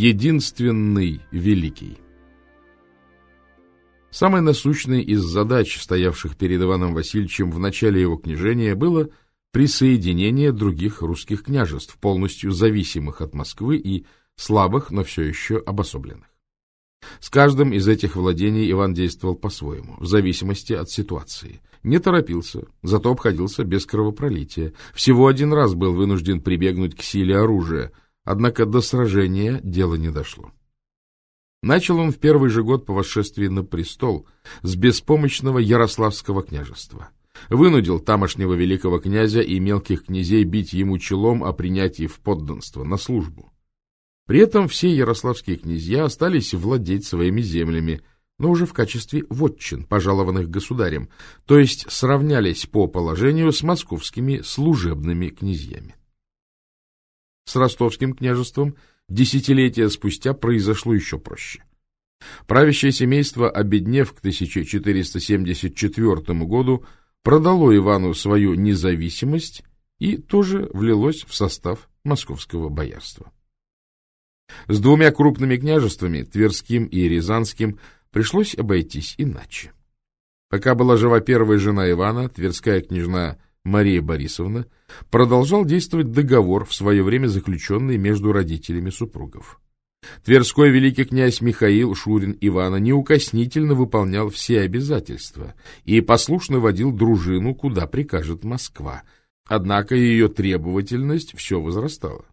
Единственный великий. Самой насущной из задач, стоявших перед Иваном Васильевичем в начале его княжения, было присоединение других русских княжеств, полностью зависимых от Москвы и слабых, но все еще обособленных. С каждым из этих владений Иван действовал по-своему, в зависимости от ситуации. Не торопился, зато обходился без кровопролития. Всего один раз был вынужден прибегнуть к силе оружия, однако до сражения дело не дошло. Начал он в первый же год по восшествии на престол с беспомощного Ярославского княжества. Вынудил тамошнего великого князя и мелких князей бить ему челом о принятии в подданство, на службу. При этом все ярославские князья остались владеть своими землями, но уже в качестве вотчин, пожалованных государем, то есть сравнялись по положению с московскими служебными князьями. С ростовским княжеством десятилетия спустя произошло еще проще. Правящее семейство, обеднев к 1474 году, продало Ивану свою независимость и тоже влилось в состав московского боярства. С двумя крупными княжествами, Тверским и Рязанским, пришлось обойтись иначе. Пока была жива первая жена Ивана, Тверская княжна Мария Борисовна, продолжал действовать договор, в свое время заключенный между родителями супругов. Тверской великий князь Михаил Шурин Ивана неукоснительно выполнял все обязательства и послушно водил дружину, куда прикажет Москва. Однако ее требовательность все возрастала.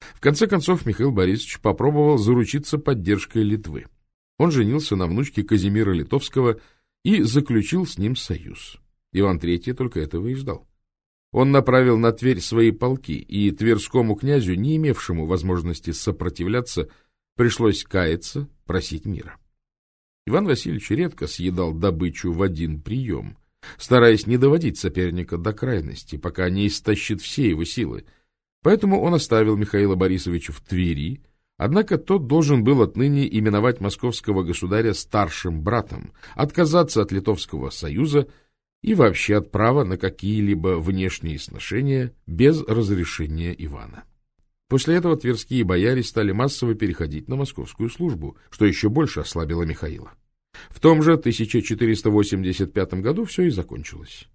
В конце концов Михаил Борисович попробовал заручиться поддержкой Литвы. Он женился на внучке Казимира Литовского и заключил с ним союз. Иван III только этого и ждал. Он направил на Тверь свои полки, и тверскому князю, не имевшему возможности сопротивляться, пришлось каяться, просить мира. Иван Васильевич редко съедал добычу в один прием, стараясь не доводить соперника до крайности, пока не истощит все его силы, Поэтому он оставил Михаила Борисовича в Твери, однако тот должен был отныне именовать московского государя старшим братом, отказаться от Литовского союза и вообще от права на какие-либо внешние сношения без разрешения Ивана. После этого тверские бояре стали массово переходить на московскую службу, что еще больше ослабило Михаила. В том же 1485 году все и закончилось.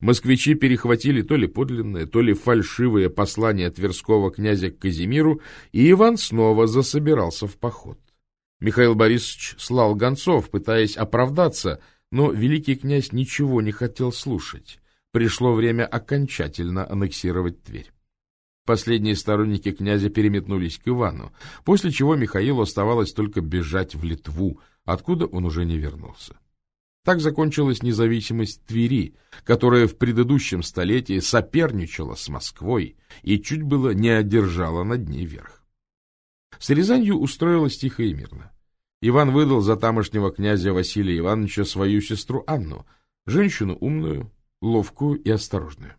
Москвичи перехватили то ли подлинное, то ли фальшивое послание Тверского князя к Казимиру, и Иван снова засобирался в поход. Михаил Борисович слал гонцов, пытаясь оправдаться, но великий князь ничего не хотел слушать. Пришло время окончательно аннексировать Тверь. Последние сторонники князя переметнулись к Ивану, после чего Михаилу оставалось только бежать в Литву, откуда он уже не вернулся. Так закончилась независимость Твери, которая в предыдущем столетии соперничала с Москвой и чуть было не одержала над ней верх. С Рязанью устроилась тихо и мирно. Иван выдал за тамошнего князя Василия Ивановича свою сестру Анну, женщину умную, ловкую и осторожную.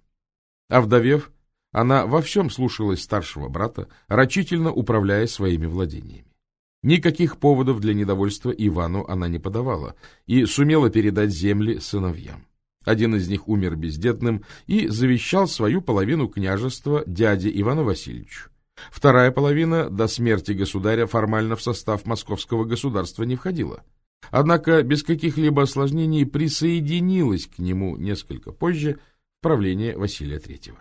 Овдовев, она во всем слушалась старшего брата, рачительно управляя своими владениями. Никаких поводов для недовольства Ивану она не подавала и сумела передать земли сыновьям. Один из них умер бездетным и завещал свою половину княжества дяде Ивану Васильевичу. Вторая половина до смерти государя формально в состав московского государства не входила. Однако без каких-либо осложнений присоединилась к нему несколько позже правление Василия III.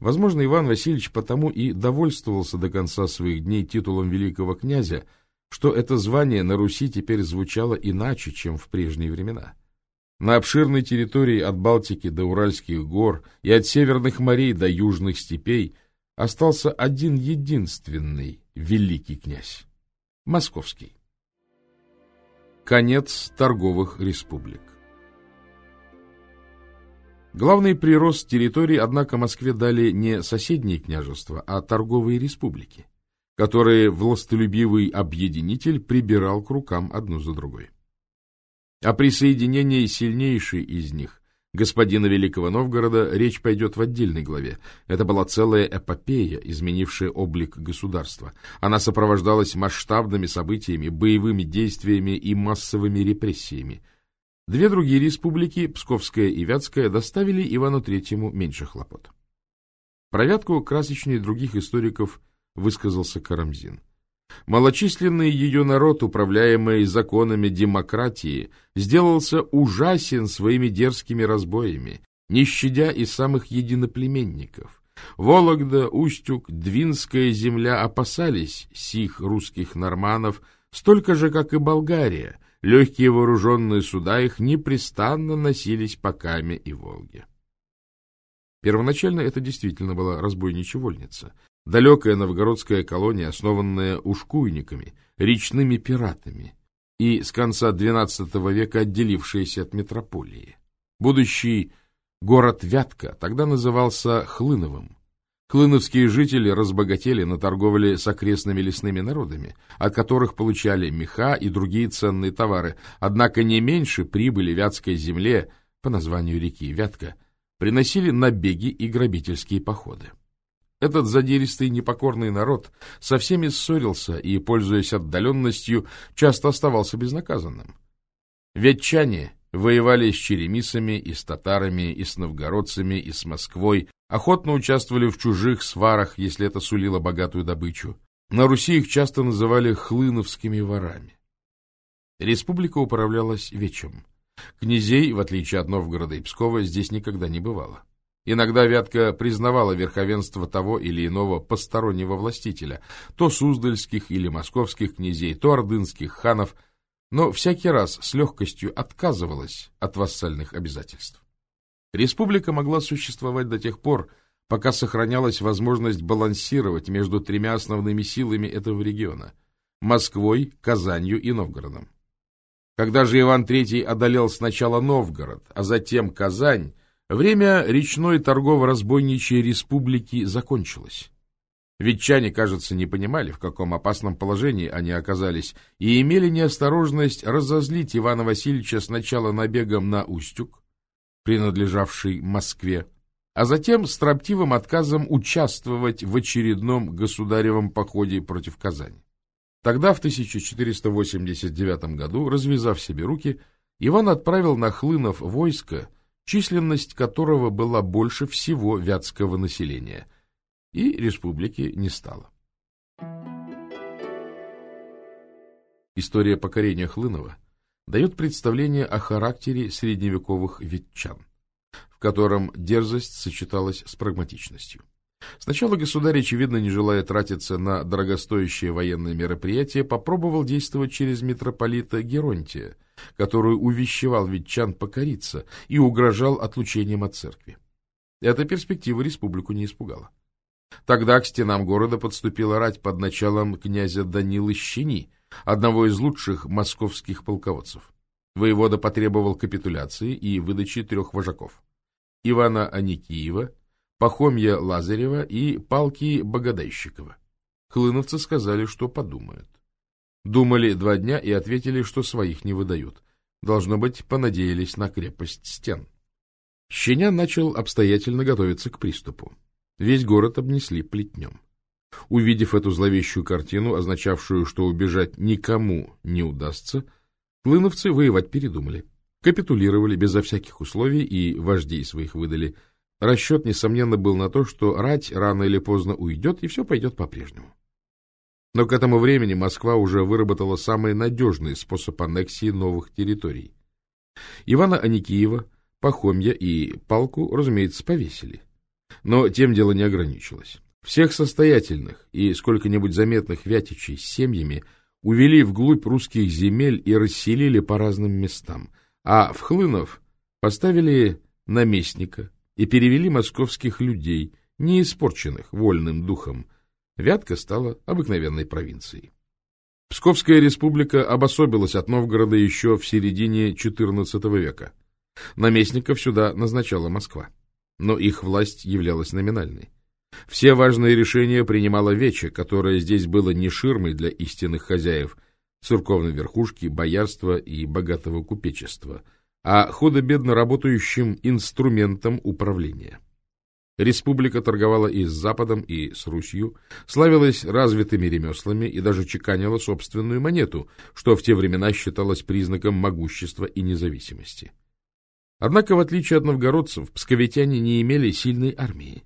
Возможно, Иван Васильевич потому и довольствовался до конца своих дней титулом великого князя, что это звание на Руси теперь звучало иначе, чем в прежние времена. На обширной территории от Балтики до Уральских гор и от северных морей до южных степей остался один единственный великий князь – Московский. Конец торговых республик Главный прирост территории, однако, Москве дали не соседние княжества, а торговые республики которые властолюбивый объединитель прибирал к рукам одну за другой. О присоединении сильнейшей из них, господина Великого Новгорода, речь пойдет в отдельной главе. Это была целая эпопея, изменившая облик государства. Она сопровождалась масштабными событиями, боевыми действиями и массовыми репрессиями. Две другие республики, Псковская и Вятская, доставили Ивану Третьему меньше хлопот. Про Вятку красочнее других историков высказался Карамзин. Малочисленный ее народ, управляемый законами демократии, сделался ужасен своими дерзкими разбоями, не щадя и самых единоплеменников. Вологда, Устюг, Двинская земля опасались сих русских норманов столько же, как и Болгария. Легкие вооруженные суда их непрестанно носились по Каме и Волге. Первоначально это действительно была разбойничья вольница, далекая новгородская колония, основанная ушкуйниками, речными пиратами, и с конца XII века отделившаяся от метрополии. Будущий город Вятка тогда назывался Хлыновым. Хлыновские жители разбогатели на торговле с окрестными лесными народами, от которых получали меха и другие ценные товары, однако не меньше прибыли Вятской земле по названию реки Вятка – приносили набеги и грабительские походы. Этот задиристый непокорный народ со всеми ссорился и, пользуясь отдаленностью, часто оставался безнаказанным. Ветчане воевали с черемисами и с татарами, и с новгородцами, и с Москвой, охотно участвовали в чужих сварах, если это сулило богатую добычу. На Руси их часто называли хлыновскими ворами. Республика управлялась вечем. Князей, в отличие от Новгорода и Пскова, здесь никогда не бывало. Иногда Вятка признавала верховенство того или иного постороннего властителя, то суздальских или московских князей, то ордынских ханов, но всякий раз с легкостью отказывалась от вассальных обязательств. Республика могла существовать до тех пор, пока сохранялась возможность балансировать между тремя основными силами этого региона – Москвой, Казанью и Новгородом. Когда же Иван III одолел сначала Новгород, а затем Казань, время речной торгово-разбойничьей республики закончилось. Ветчане, кажется, не понимали, в каком опасном положении они оказались, и имели неосторожность разозлить Ивана Васильевича сначала набегом на Устюг, принадлежавший Москве, а затем строптивым отказом участвовать в очередном государевом походе против Казани. Тогда, в 1489 году, развязав себе руки, Иван отправил на Хлынов войско, численность которого была больше всего вятского населения, и республики не стало. История покорения Хлынова дает представление о характере средневековых ветчан, в котором дерзость сочеталась с прагматичностью. Сначала государь, очевидно, не желая тратиться на дорогостоящие военные мероприятия, попробовал действовать через митрополита Геронтия, который увещевал ветчан покориться и угрожал отлучением от церкви. Эта перспектива республику не испугала. Тогда к стенам города подступила рать под началом князя Данилы Щени, одного из лучших московских полководцев. Воевода потребовал капитуляции и выдачи трех вожаков. Ивана Аникиева, Пахомья Лазарева и Палки Богодайщикова. Хлыновцы сказали, что подумают. Думали два дня и ответили, что своих не выдают. Должно быть, понадеялись на крепость стен. Щеня начал обстоятельно готовиться к приступу. Весь город обнесли плетнем. Увидев эту зловещую картину, означавшую, что убежать никому не удастся, хлыновцы воевать передумали. Капитулировали безо всяких условий и вождей своих выдали – Расчет, несомненно, был на то, что рать рано или поздно уйдет, и все пойдет по-прежнему. Но к этому времени Москва уже выработала самый надежный способ аннексии новых территорий. Ивана Аникиева, Пахомья и Палку, разумеется, повесили. Но тем дело не ограничилось. Всех состоятельных и сколько-нибудь заметных вятичей с семьями увели вглубь русских земель и расселили по разным местам, а в Хлынов поставили наместника, и перевели московских людей, не испорченных вольным духом. Вятка стала обыкновенной провинцией. Псковская республика обособилась от Новгорода еще в середине XIV века. Наместников сюда назначала Москва, но их власть являлась номинальной. Все важные решения принимала Вече, которое здесь было не ширмой для истинных хозяев, церковной верхушки, боярства и богатого купечества – а худо-бедно работающим инструментом управления. Республика торговала и с Западом, и с Русью, славилась развитыми ремеслами и даже чеканила собственную монету, что в те времена считалось признаком могущества и независимости. Однако, в отличие от новгородцев, псковитяне не имели сильной армии.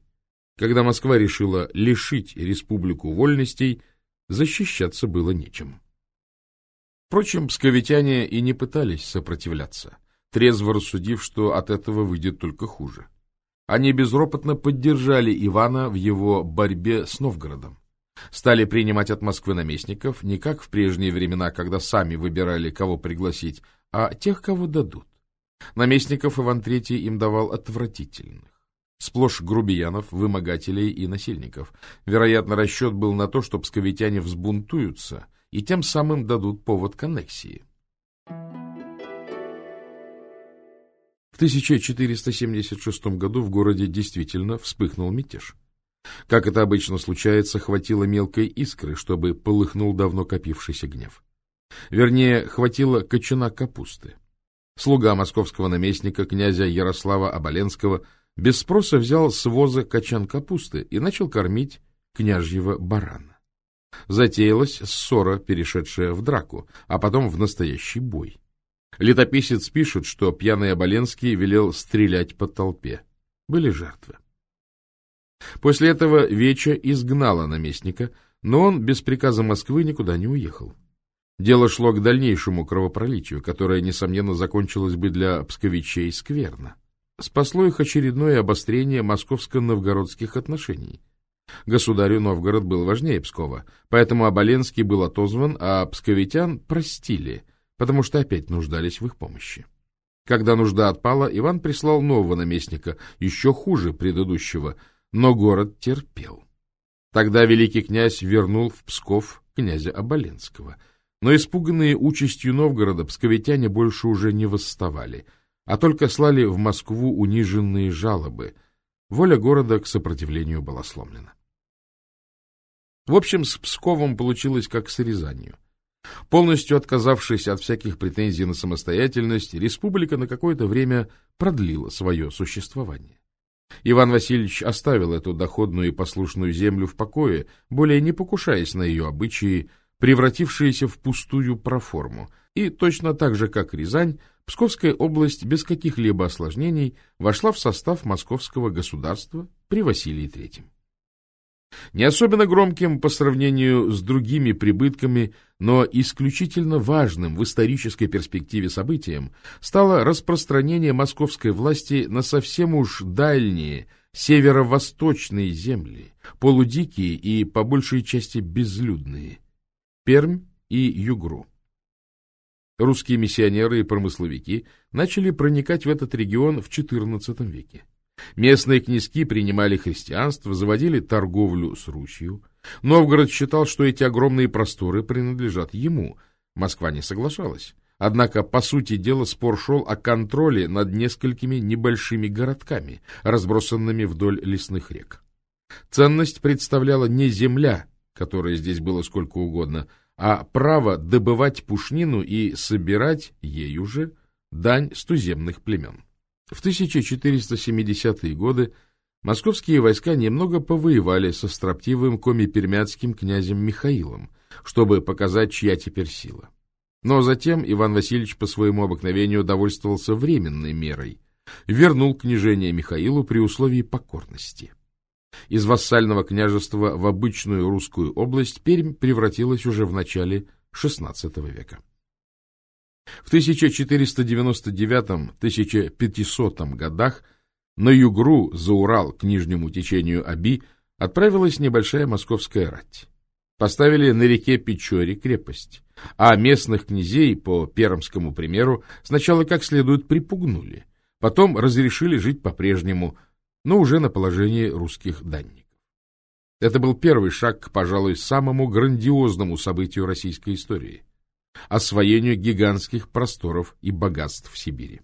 Когда Москва решила лишить республику вольностей, защищаться было нечем. Впрочем, псковитяне и не пытались сопротивляться, трезво рассудив, что от этого выйдет только хуже. Они безропотно поддержали Ивана в его борьбе с Новгородом. Стали принимать от Москвы наместников не как в прежние времена, когда сами выбирали, кого пригласить, а тех, кого дадут. Наместников Иван III им давал отвратительных. Сплошь грубиянов, вымогателей и насильников. Вероятно, расчет был на то, что псковитяне взбунтуются и тем самым дадут повод к аннексии. В 1476 году в городе действительно вспыхнул мятеж. Как это обычно случается, хватило мелкой искры, чтобы полыхнул давно копившийся гнев. Вернее, хватило кочана капусты. Слуга московского наместника, князя Ярослава Оболенского, без спроса взял с воза качан капусты и начал кормить княжьего барана. Затеялась ссора, перешедшая в драку, а потом в настоящий бой. Летописец пишет, что пьяный Оболенский велел стрелять по толпе. Были жертвы. После этого Веча изгнала наместника, но он без приказа Москвы никуда не уехал. Дело шло к дальнейшему кровопролитию, которое, несомненно, закончилось бы для псковичей скверно. Спасло их очередное обострение московско-новгородских отношений. Государю Новгород был важнее Пскова, поэтому Оболенский был отозван, а псковитян простили, потому что опять нуждались в их помощи. Когда нужда отпала, Иван прислал нового наместника, еще хуже предыдущего, но город терпел. Тогда великий князь вернул в Псков князя Оболенского — но испуганные участью Новгорода псковитяне больше уже не восставали, а только слали в Москву униженные жалобы. Воля города к сопротивлению была сломлена. В общем, с Псковом получилось как с Рязанью. Полностью отказавшись от всяких претензий на самостоятельность, республика на какое-то время продлила свое существование. Иван Васильевич оставил эту доходную и послушную землю в покое, более не покушаясь на ее обычаи, превратившиеся в пустую проформу, и точно так же, как Рязань, Псковская область без каких-либо осложнений вошла в состав московского государства при Василии III. Не особенно громким по сравнению с другими прибытками, но исключительно важным в исторической перспективе событием стало распространение московской власти на совсем уж дальние, северо-восточные земли, полудикие и по большей части безлюдные, Пермь и Югру. Русские миссионеры и промысловики начали проникать в этот регион в XIV веке. Местные князьки принимали христианство, заводили торговлю с Русью. Новгород считал, что эти огромные просторы принадлежат ему. Москва не соглашалась. Однако, по сути дела, спор шел о контроле над несколькими небольшими городками, разбросанными вдоль лесных рек. Ценность представляла не земля, которое здесь было сколько угодно, а право добывать пушнину и собирать ею же дань с туземных племен. В 1470-е годы московские войска немного повоевали со строптивым коми-пермяцким князем Михаилом, чтобы показать, чья теперь сила. Но затем Иван Васильевич по своему обыкновению довольствовался временной мерой, вернул княжение Михаилу при условии покорности. Из вассального княжества в обычную русскую область Пермь превратилась уже в начале XVI века. В 1499-1500 годах на Югру за Урал к нижнему течению Аби отправилась небольшая московская рать. Поставили на реке Печоре крепость, а местных князей, по пермскому примеру, сначала как следует припугнули, потом разрешили жить по-прежнему – но уже на положении русских данников. Это был первый шаг к, пожалуй, самому грандиозному событию российской истории – освоению гигантских просторов и богатств Сибири.